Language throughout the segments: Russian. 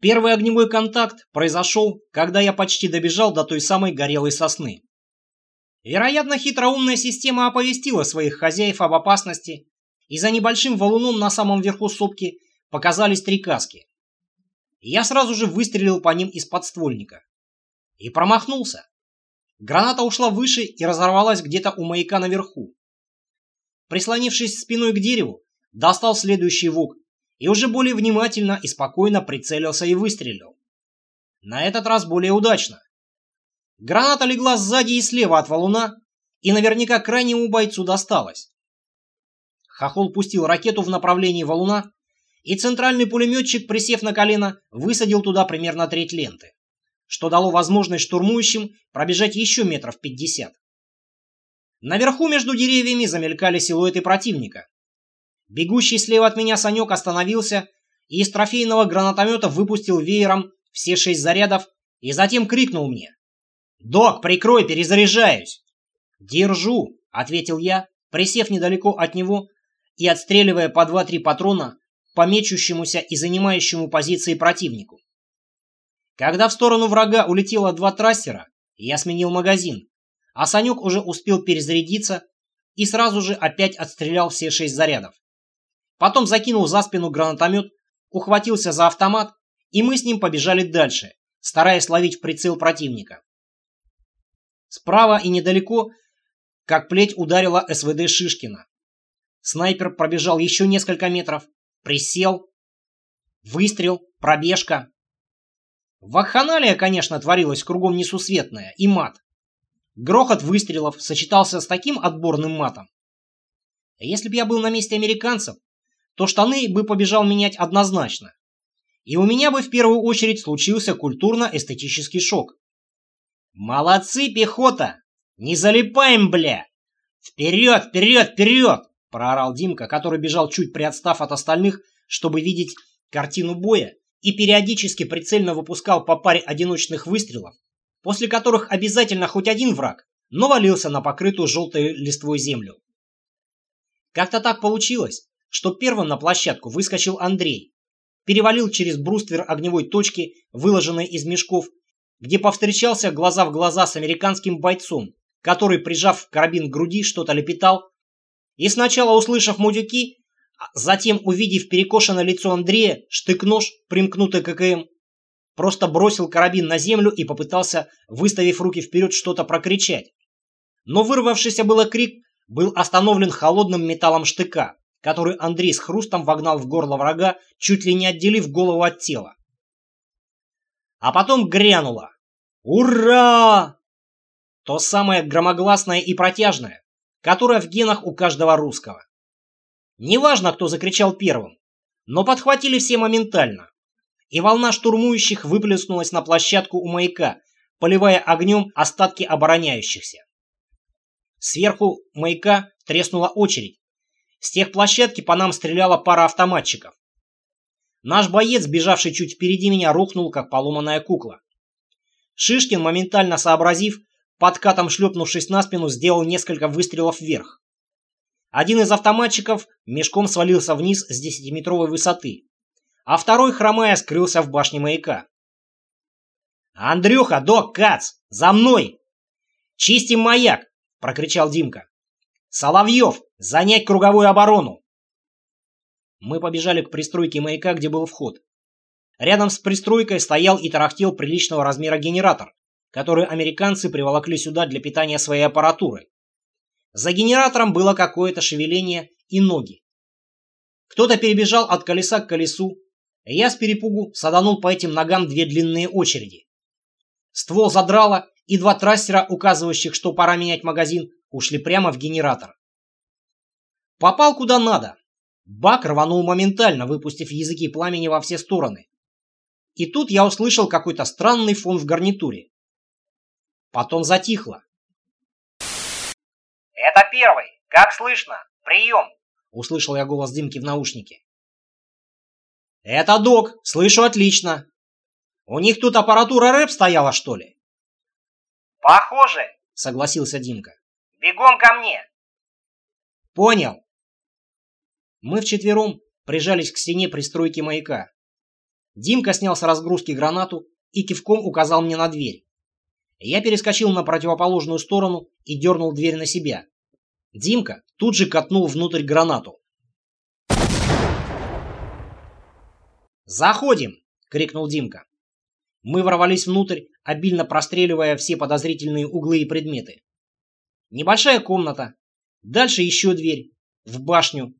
Первый огневой контакт произошел, когда я почти добежал до той самой горелой сосны. Вероятно, хитроумная система оповестила своих хозяев об опасности, и за небольшим валуном на самом верху сопки показались три каски. Я сразу же выстрелил по ним из подствольника. И промахнулся. Граната ушла выше и разорвалась где-то у маяка наверху. Прислонившись спиной к дереву, достал следующий вук и уже более внимательно и спокойно прицелился и выстрелил. На этот раз более удачно. Граната легла сзади и слева от валуна, и наверняка крайнему бойцу досталось. Хохол пустил ракету в направлении валуна, и центральный пулеметчик, присев на колено, высадил туда примерно треть ленты что дало возможность штурмующим пробежать еще метров пятьдесят. Наверху между деревьями замелькали силуэты противника. Бегущий слева от меня Санек остановился и из трофейного гранатомета выпустил веером все шесть зарядов и затем крикнул мне. «Док, прикрой, перезаряжаюсь!» «Держу!» — ответил я, присев недалеко от него и отстреливая по два-три патрона по мечущемуся и занимающему позиции противнику. Когда в сторону врага улетело два трассера, я сменил магазин, а Санек уже успел перезарядиться и сразу же опять отстрелял все шесть зарядов. Потом закинул за спину гранатомет, ухватился за автомат, и мы с ним побежали дальше, стараясь ловить прицел противника. Справа и недалеко, как плеть ударила СВД Шишкина. Снайпер пробежал еще несколько метров, присел, выстрел, пробежка, Вакханалия, конечно, творилась кругом несусветная, и мат. Грохот выстрелов сочетался с таким отборным матом. Если бы я был на месте американцев, то штаны бы побежал менять однозначно. И у меня бы в первую очередь случился культурно-эстетический шок. «Молодцы, пехота! Не залипаем, бля! Вперед, вперед, вперед!» – проорал Димка, который бежал чуть приотстав от остальных, чтобы видеть картину боя и периодически прицельно выпускал по паре одиночных выстрелов, после которых обязательно хоть один враг, но валился на покрытую желтой листвой землю. Как-то так получилось, что первым на площадку выскочил Андрей, перевалил через бруствер огневой точки, выложенной из мешков, где повстречался глаза в глаза с американским бойцом, который, прижав карабин к груди, что-то лепетал, и сначала, услышав мудюки, а затем, увидев перекошенное лицо Андрея, штык-нож, примкнутый к ККМ, просто бросил карабин на землю и попытался, выставив руки вперед, что-то прокричать. Но вырвавшийся было крик был остановлен холодным металлом штыка, который Андрей с хрустом вогнал в горло врага, чуть ли не отделив голову от тела. А потом грянуло. «Ура!» То самое громогласное и протяжное, которое в генах у каждого русского. Неважно, кто закричал первым, но подхватили все моментально. И волна штурмующих выплеснулась на площадку у маяка, поливая огнем остатки обороняющихся. Сверху маяка треснула очередь. С тех площадки по нам стреляла пара автоматчиков. Наш боец, бежавший чуть впереди меня, рухнул, как поломанная кукла. Шишкин, моментально сообразив, подкатом шлепнувшись на спину, сделал несколько выстрелов вверх. Один из автоматчиков мешком свалился вниз с десятиметровой высоты, а второй, хромая, скрылся в башне маяка. «Андрюха, док, Кац, за мной!» «Чистим маяк!» — прокричал Димка. «Соловьев, занять круговую оборону!» Мы побежали к пристройке маяка, где был вход. Рядом с пристройкой стоял и тарахтел приличного размера генератор, который американцы приволокли сюда для питания своей аппаратуры. За генератором было какое-то шевеление и ноги. Кто-то перебежал от колеса к колесу, и я с перепугу саданул по этим ногам две длинные очереди. Ствол задрало, и два трассера, указывающих, что пора менять магазин, ушли прямо в генератор. Попал куда надо. Бак рванул моментально, выпустив языки пламени во все стороны. И тут я услышал какой-то странный фон в гарнитуре. Потом затихло. «Это первый! Как слышно? Прием!» Услышал я голос Димки в наушнике. «Это док! Слышу отлично! У них тут аппаратура рэп стояла, что ли?» «Похоже!» — согласился Димка. «Бегом ко мне!» «Понял!» Мы вчетвером прижались к стене пристройки маяка. Димка снял с разгрузки гранату и кивком указал мне на дверь. Я перескочил на противоположную сторону и дернул дверь на себя. Димка тут же катнул внутрь гранату. «Заходим!» — крикнул Димка. Мы ворвались внутрь, обильно простреливая все подозрительные углы и предметы. Небольшая комната. Дальше еще дверь. В башню.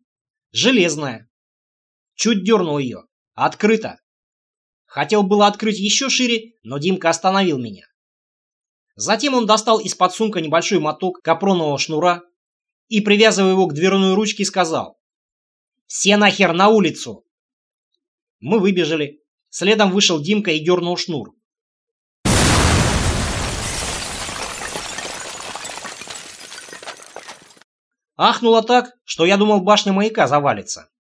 Железная. Чуть дернул ее. Открыто. Хотел было открыть еще шире, но Димка остановил меня. Затем он достал из-под сумка небольшой моток капронового шнура и, привязывая его к дверной ручке, сказал «Все нахер на улицу!» Мы выбежали. Следом вышел Димка и дернул шнур. Ахнуло так, что я думал, башня маяка завалится.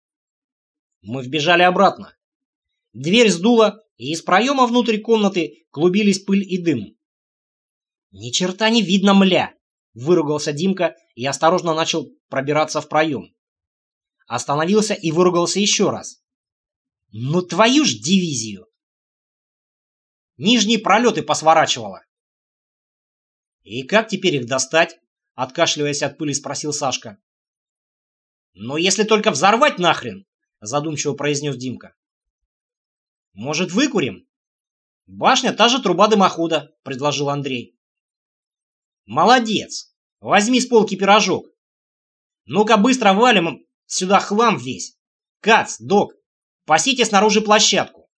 Мы вбежали обратно. Дверь сдула, и из проема внутрь комнаты клубились пыль и дым. «Ни черта не видно, мля!» — выругался Димка и осторожно начал пробираться в проем. Остановился и выругался еще раз. Ну твою ж дивизию! Нижние пролеты посворачивало. И как теперь их достать? Откашливаясь от пыли, спросил Сашка. «Ну, если только взорвать нахрен!» Задумчиво произнес Димка. «Может, выкурим?» «Башня та же труба дымохода», — предложил Андрей. «Молодец! Возьми с полки пирожок. Ну-ка быстро валим сюда хлам весь. Кац, док, Пасите снаружи площадку.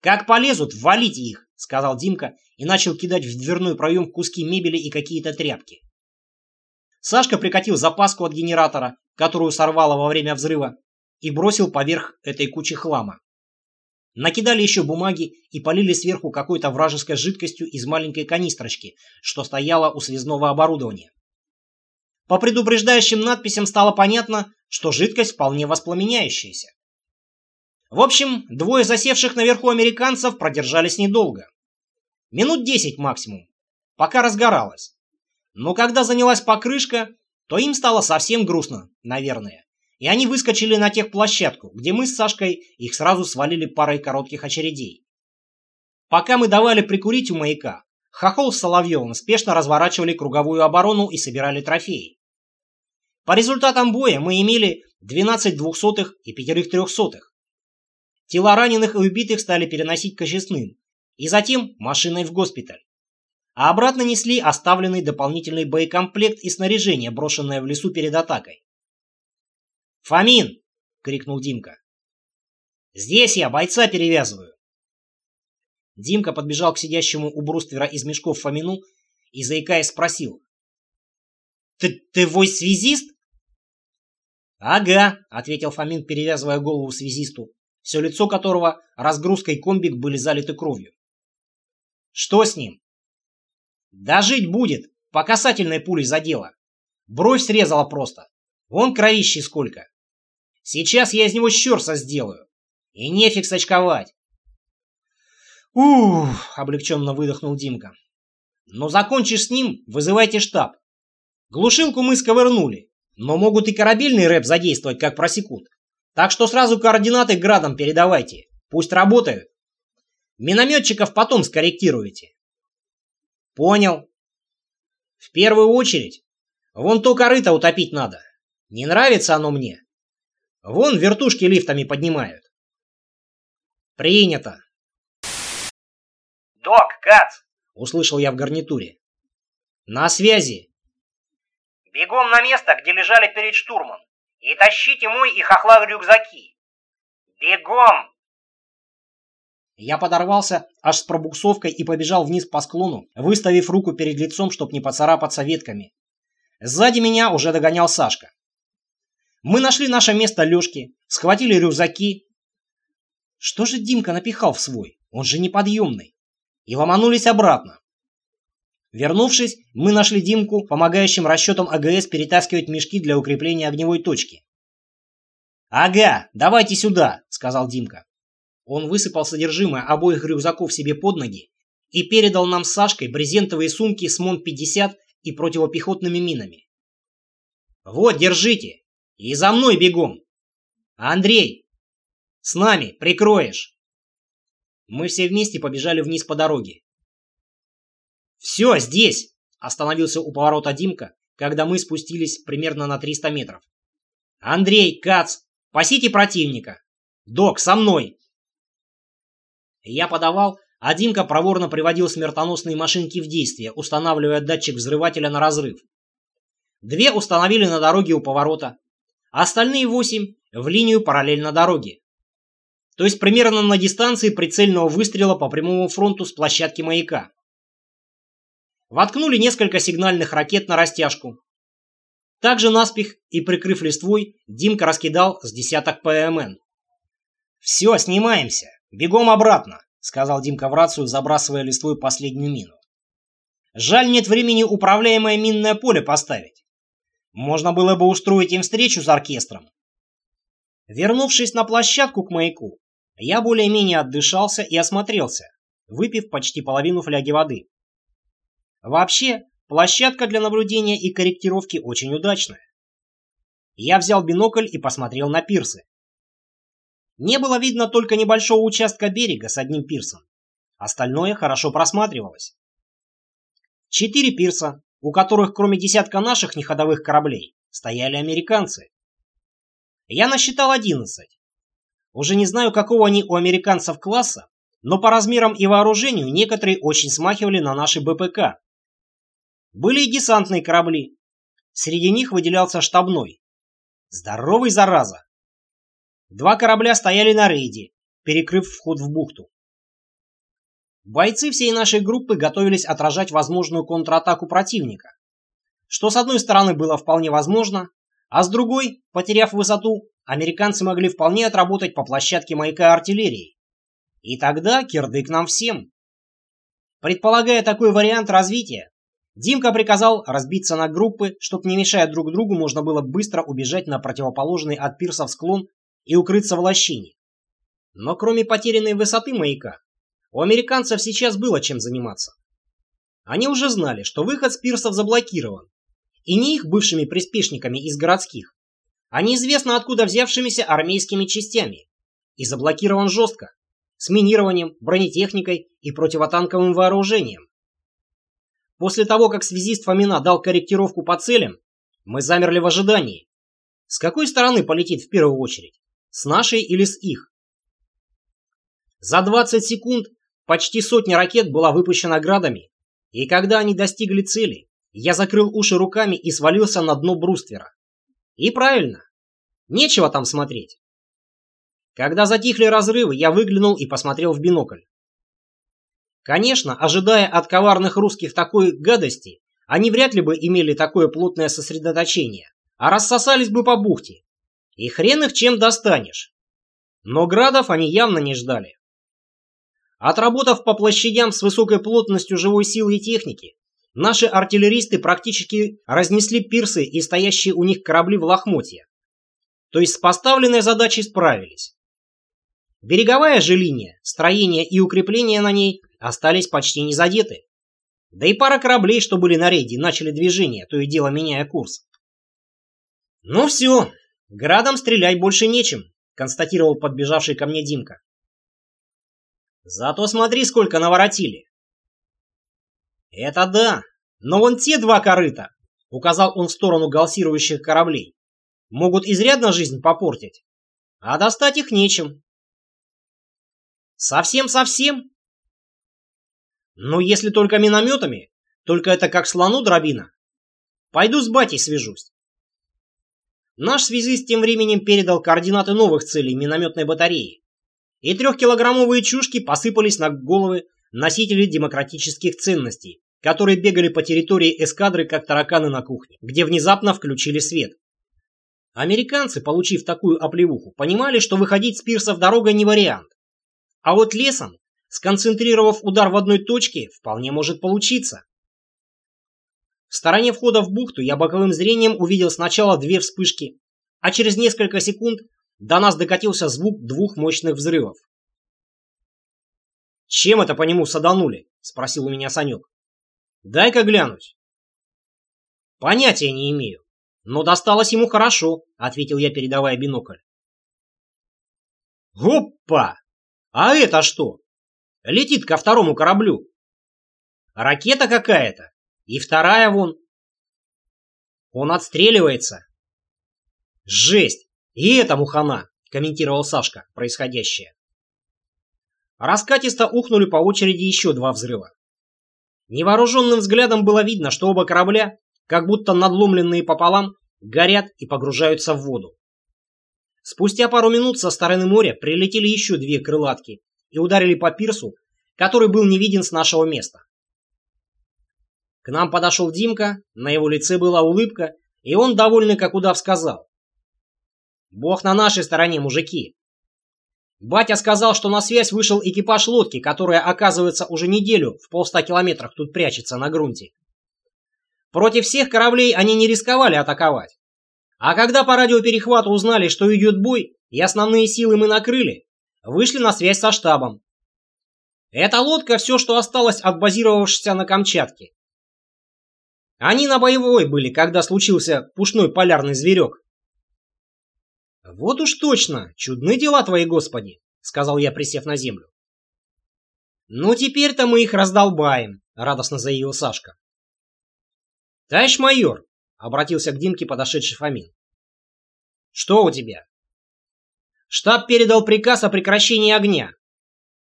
Как полезут, валите их, сказал Димка и начал кидать в дверной проем куски мебели и какие-то тряпки. Сашка прикатил запаску от генератора, которую сорвало во время взрыва, и бросил поверх этой кучи хлама. Накидали еще бумаги и полили сверху какой-то вражеской жидкостью из маленькой канистрочки, что стояла у связного оборудования. По предупреждающим надписям стало понятно, что жидкость вполне воспламеняющаяся. В общем, двое засевших наверху американцев продержались недолго. Минут десять максимум, пока разгоралось. Но когда занялась покрышка, то им стало совсем грустно, наверное. И они выскочили на техплощадку, где мы с Сашкой их сразу свалили парой коротких очередей. Пока мы давали прикурить у маяка, Хохол с Соловьевым спешно разворачивали круговую оборону и собирали трофеи. По результатам боя мы имели 12 двухсотых и пятерых трехсотых. Тела раненых и убитых стали переносить к очистным, и затем машиной в госпиталь. А обратно несли оставленный дополнительный боекомплект и снаряжение, брошенное в лесу перед атакой. «Фомин!» — крикнул Димка. «Здесь я бойца перевязываю!» Димка подбежал к сидящему у бруствера из мешков Фомину и, заикаясь, спросил. «Ты, ты вой-связист?» «Ага», — ответил Фомин, перевязывая голову связисту все лицо которого разгрузкой комбик были залиты кровью. Что с ним? Да жить будет, по касательной пулей задело. Бровь срезала просто. Вон кровищи сколько. Сейчас я из него щерса сделаю. И нефиг сочковать. Ух, облегченно выдохнул Димка. Но закончишь с ним, вызывайте штаб. Глушилку мы сковырнули, но могут и корабельный рэп задействовать, как просекут. Так что сразу координаты градом передавайте. Пусть работают. Минометчиков потом скорректируете. Понял. В первую очередь, вон то корыто утопить надо. Не нравится оно мне. Вон вертушки лифтами поднимают. Принято. Док, Кац! Услышал я в гарнитуре. На связи. Бегом на место, где лежали перед штурмом. И тащите мой и хохла рюкзаки. Бегом!» Я подорвался аж с пробуксовкой и побежал вниз по склону, выставив руку перед лицом, чтоб не поцарапаться ветками. Сзади меня уже догонял Сашка. Мы нашли наше место лёжки, схватили рюкзаки. Что же Димка напихал в свой? Он же неподъемный. И ломанулись обратно. Вернувшись, мы нашли Димку, помогающим расчетам АГС перетаскивать мешки для укрепления огневой точки. «Ага, давайте сюда», — сказал Димка. Он высыпал содержимое обоих рюкзаков себе под ноги и передал нам с Сашкой брезентовые сумки с МОН-50 и противопехотными минами. «Вот, держите, и за мной бегом! Андрей, с нами прикроешь!» Мы все вместе побежали вниз по дороге. «Все, здесь!» – остановился у поворота Димка, когда мы спустились примерно на 300 метров. «Андрей, Кац, пасите противника! Док, со мной!» Я подавал, а Димка проворно приводил смертоносные машинки в действие, устанавливая датчик взрывателя на разрыв. Две установили на дороге у поворота, а остальные восемь в линию параллельно дороге. То есть примерно на дистанции прицельного выстрела по прямому фронту с площадки маяка. Воткнули несколько сигнальных ракет на растяжку. Также наспех и прикрыв листвой, Димка раскидал с десяток ПМН. «Все, снимаемся. Бегом обратно», — сказал Димка в рацию, забрасывая листвой последнюю мину. «Жаль, нет времени управляемое минное поле поставить. Можно было бы устроить им встречу с оркестром». Вернувшись на площадку к маяку, я более-менее отдышался и осмотрелся, выпив почти половину фляги воды. Вообще, площадка для наблюдения и корректировки очень удачная. Я взял бинокль и посмотрел на пирсы. Не было видно только небольшого участка берега с одним пирсом. Остальное хорошо просматривалось. Четыре пирса, у которых кроме десятка наших неходовых кораблей, стояли американцы. Я насчитал одиннадцать. Уже не знаю, какого они у американцев класса, но по размерам и вооружению некоторые очень смахивали на наши БПК. Были и десантные корабли. Среди них выделялся штабной. Здоровый зараза. Два корабля стояли на рейде, перекрыв вход в бухту. Бойцы всей нашей группы готовились отражать возможную контратаку противника, что с одной стороны было вполне возможно, а с другой, потеряв высоту, американцы могли вполне отработать по площадке маяка артиллерии. И тогда кирдык нам всем. Предполагая такой вариант развития, Димка приказал разбиться на группы, чтобы не мешая друг другу можно было быстро убежать на противоположный от пирсов склон и укрыться в лощине. Но кроме потерянной высоты маяка, у американцев сейчас было чем заниматься. Они уже знали, что выход с пирсов заблокирован, и не их бывшими приспешниками из городских, а неизвестно откуда взявшимися армейскими частями, и заблокирован жестко, с минированием, бронетехникой и противотанковым вооружением. После того, как связист Фомина дал корректировку по целям, мы замерли в ожидании. С какой стороны полетит в первую очередь? С нашей или с их? За 20 секунд почти сотня ракет была выпущена градами, и когда они достигли цели, я закрыл уши руками и свалился на дно бруствера. И правильно. Нечего там смотреть. Когда затихли разрывы, я выглянул и посмотрел в бинокль. Конечно, ожидая от коварных русских такой гадости, они вряд ли бы имели такое плотное сосредоточение, а рассосались бы по бухте. И хрен их чем достанешь. Но градов они явно не ждали. Отработав по площадям с высокой плотностью живой силы и техники, наши артиллеристы практически разнесли пирсы и стоящие у них корабли в лохмотья. То есть с поставленной задачей справились. Береговая же линия, строение и укрепление на ней остались почти не задеты. Да и пара кораблей, что были на рейде, начали движение, то и дело меняя курс. «Ну все, градом стрелять больше нечем», — констатировал подбежавший ко мне Димка. «Зато смотри, сколько наворотили». «Это да, но вон те два корыта», — указал он в сторону галсирующих кораблей, — «могут изрядно жизнь попортить, а достать их нечем». «Совсем-совсем?» Ну, если только минометами, только это как слону дробина. Пойду с батей свяжусь. Наш связист тем временем передал координаты новых целей минометной батареи. И трехкилограммовые чушки посыпались на головы носителей демократических ценностей, которые бегали по территории эскадры, как тараканы на кухне, где внезапно включили свет. Американцы, получив такую оплевуху, понимали, что выходить с пирсов дорога не вариант. А вот лесом Сконцентрировав удар в одной точке, вполне может получиться. В стороне входа в бухту я боковым зрением увидел сначала две вспышки, а через несколько секунд до нас докатился звук двух мощных взрывов. «Чем это по нему саданули?» — спросил у меня Санек. «Дай-ка глянуть». «Понятия не имею, но досталось ему хорошо», — ответил я, передавая бинокль. «Опа! А это что?» летит ко второму кораблю. Ракета какая-то. И вторая вон. Он отстреливается. Жесть! И этому хана, комментировал Сашка происходящее. Раскатисто ухнули по очереди еще два взрыва. Невооруженным взглядом было видно, что оба корабля, как будто надломленные пополам, горят и погружаются в воду. Спустя пару минут со стороны моря прилетели еще две крылатки и ударили по пирсу, который был не виден с нашего места. К нам подошел Димка, на его лице была улыбка, и он, довольный как удав, сказал. «Бог на нашей стороне, мужики!» Батя сказал, что на связь вышел экипаж лодки, которая, оказывается, уже неделю в полста километрах тут прячется на грунте. Против всех кораблей они не рисковали атаковать. А когда по радиоперехвату узнали, что идет бой, и основные силы мы накрыли, вышли на связь со штабом. Эта лодка все, что осталось от базировавшихся на Камчатке. Они на боевой были, когда случился пушной полярный зверек. «Вот уж точно, чудны дела твои, Господи!» — сказал я, присев на землю. «Ну, теперь-то мы их раздолбаем», — радостно заявил Сашка. «Товарищ майор, Обратился к Димке подошедший Фомин. «Что у тебя?» «Штаб передал приказ о прекращении огня.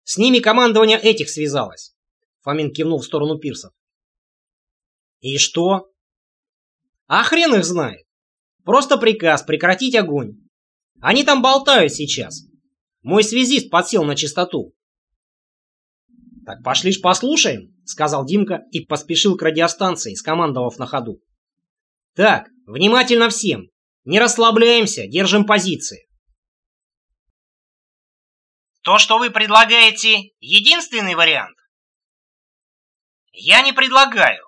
С ними командование этих связалось». Фомин кивнул в сторону пирсов. «И что?» «А хрен их знает. Просто приказ прекратить огонь. Они там болтают сейчас. Мой связист подсел на чистоту». «Так пошли ж послушаем», — сказал Димка и поспешил к радиостанции, скомандовав на ходу. Так, внимательно всем. Не расслабляемся, держим позиции. То, что вы предлагаете, единственный вариант? Я не предлагаю.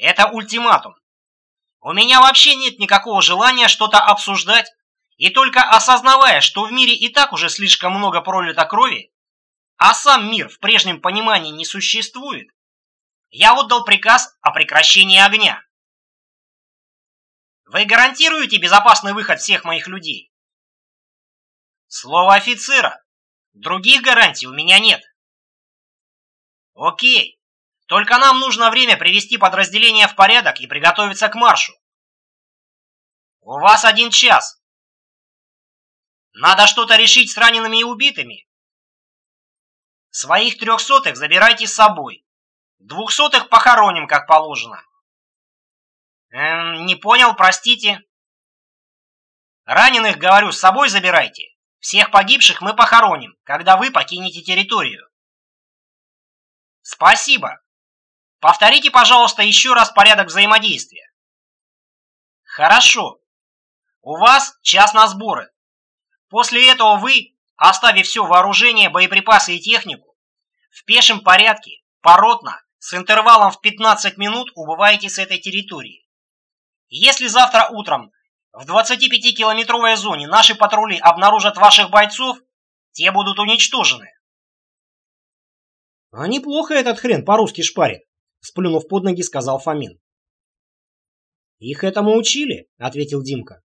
Это ультиматум. У меня вообще нет никакого желания что-то обсуждать, и только осознавая, что в мире и так уже слишком много пролито крови, а сам мир в прежнем понимании не существует, я отдал приказ о прекращении огня. Вы гарантируете безопасный выход всех моих людей? Слово офицера. Других гарантий у меня нет. Окей. Только нам нужно время привести подразделение в порядок и приготовиться к маршу. У вас один час. Надо что-то решить с ранеными и убитыми. Своих трехсотых забирайте с собой. Двухсотых похороним, как положено. Эм, не понял, простите. Раненых, говорю, с собой забирайте. Всех погибших мы похороним, когда вы покинете территорию. Спасибо. Повторите, пожалуйста, еще раз порядок взаимодействия. Хорошо. У вас час на сборы. После этого вы, оставив все вооружение, боеприпасы и технику, в пешем порядке, поротно, с интервалом в 15 минут убываете с этой территории. Если завтра утром в 25-километровой зоне наши патрули обнаружат ваших бойцов, те будут уничтожены. А неплохо этот хрен по-русски шпарит, сплюнув под ноги, сказал Фомин. Их этому учили, ответил Димка.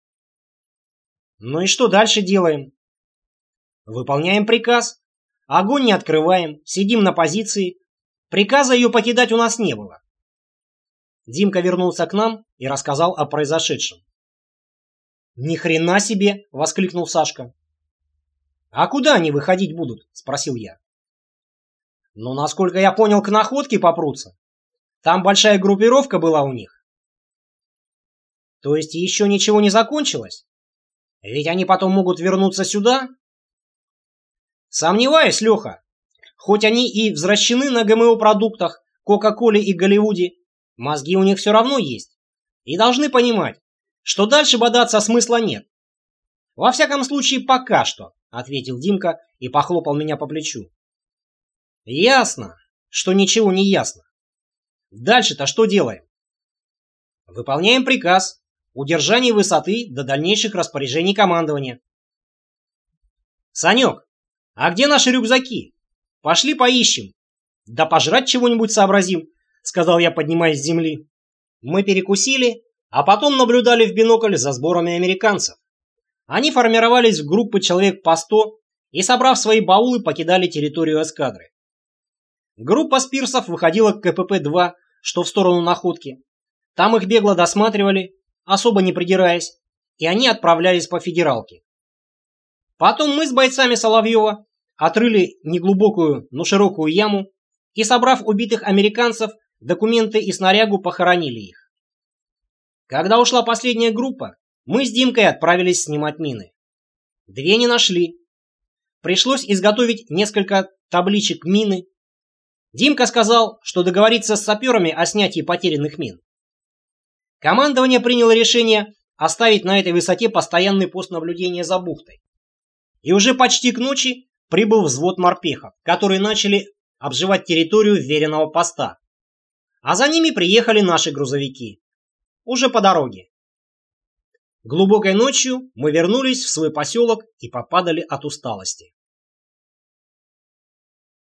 Ну и что дальше делаем? Выполняем приказ. Огонь не открываем, сидим на позиции. Приказа ее покидать у нас не было. Димка вернулся к нам и рассказал о произошедшем. «Ни хрена себе!» — воскликнул Сашка. «А куда они выходить будут?» — спросил я. «Ну, насколько я понял, к находке попрутся. Там большая группировка была у них». «То есть еще ничего не закончилось? Ведь они потом могут вернуться сюда?» «Сомневаюсь, Леха. Хоть они и возвращены на ГМО-продуктах, Кока-Коле и Голливуде, Мозги у них все равно есть. И должны понимать, что дальше бодаться смысла нет. Во всяком случае, пока что, ответил Димка и похлопал меня по плечу. Ясно, что ничего не ясно. Дальше-то что делаем? Выполняем приказ. Удержание высоты до дальнейших распоряжений командования. Санек, а где наши рюкзаки? Пошли поищем. Да пожрать чего-нибудь сообразим, сказал я, поднимаясь с земли. Мы перекусили, а потом наблюдали в бинокль за сборами американцев. Они формировались в группы человек по сто и, собрав свои баулы, покидали территорию эскадры. Группа спирсов выходила к КПП-2, что в сторону находки. Там их бегло досматривали, особо не придираясь, и они отправлялись по федералке. Потом мы с бойцами Соловьева отрыли неглубокую, но широкую яму и, собрав убитых американцев, документы и снарягу похоронили их. Когда ушла последняя группа, мы с Димкой отправились снимать мины. Две не нашли. Пришлось изготовить несколько табличек мины. Димка сказал, что договорится с саперами о снятии потерянных мин. Командование приняло решение оставить на этой высоте постоянный пост наблюдения за бухтой. И уже почти к ночи прибыл взвод морпехов, которые начали обживать территорию веренного поста. А за ними приехали наши грузовики. Уже по дороге. Глубокой ночью мы вернулись в свой поселок и попадали от усталости.